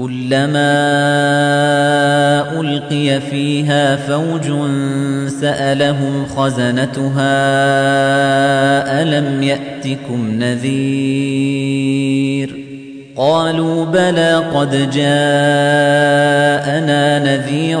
كلما ألقي فيها فوج سألهم خزنتها ألم يأتكم نذير؟ قالوا بلى قد جاءنا نذير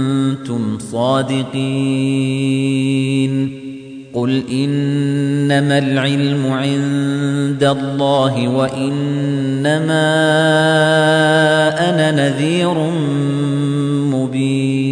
صادقين قل إنما العلم عند الله وإنما أنا نذير مبين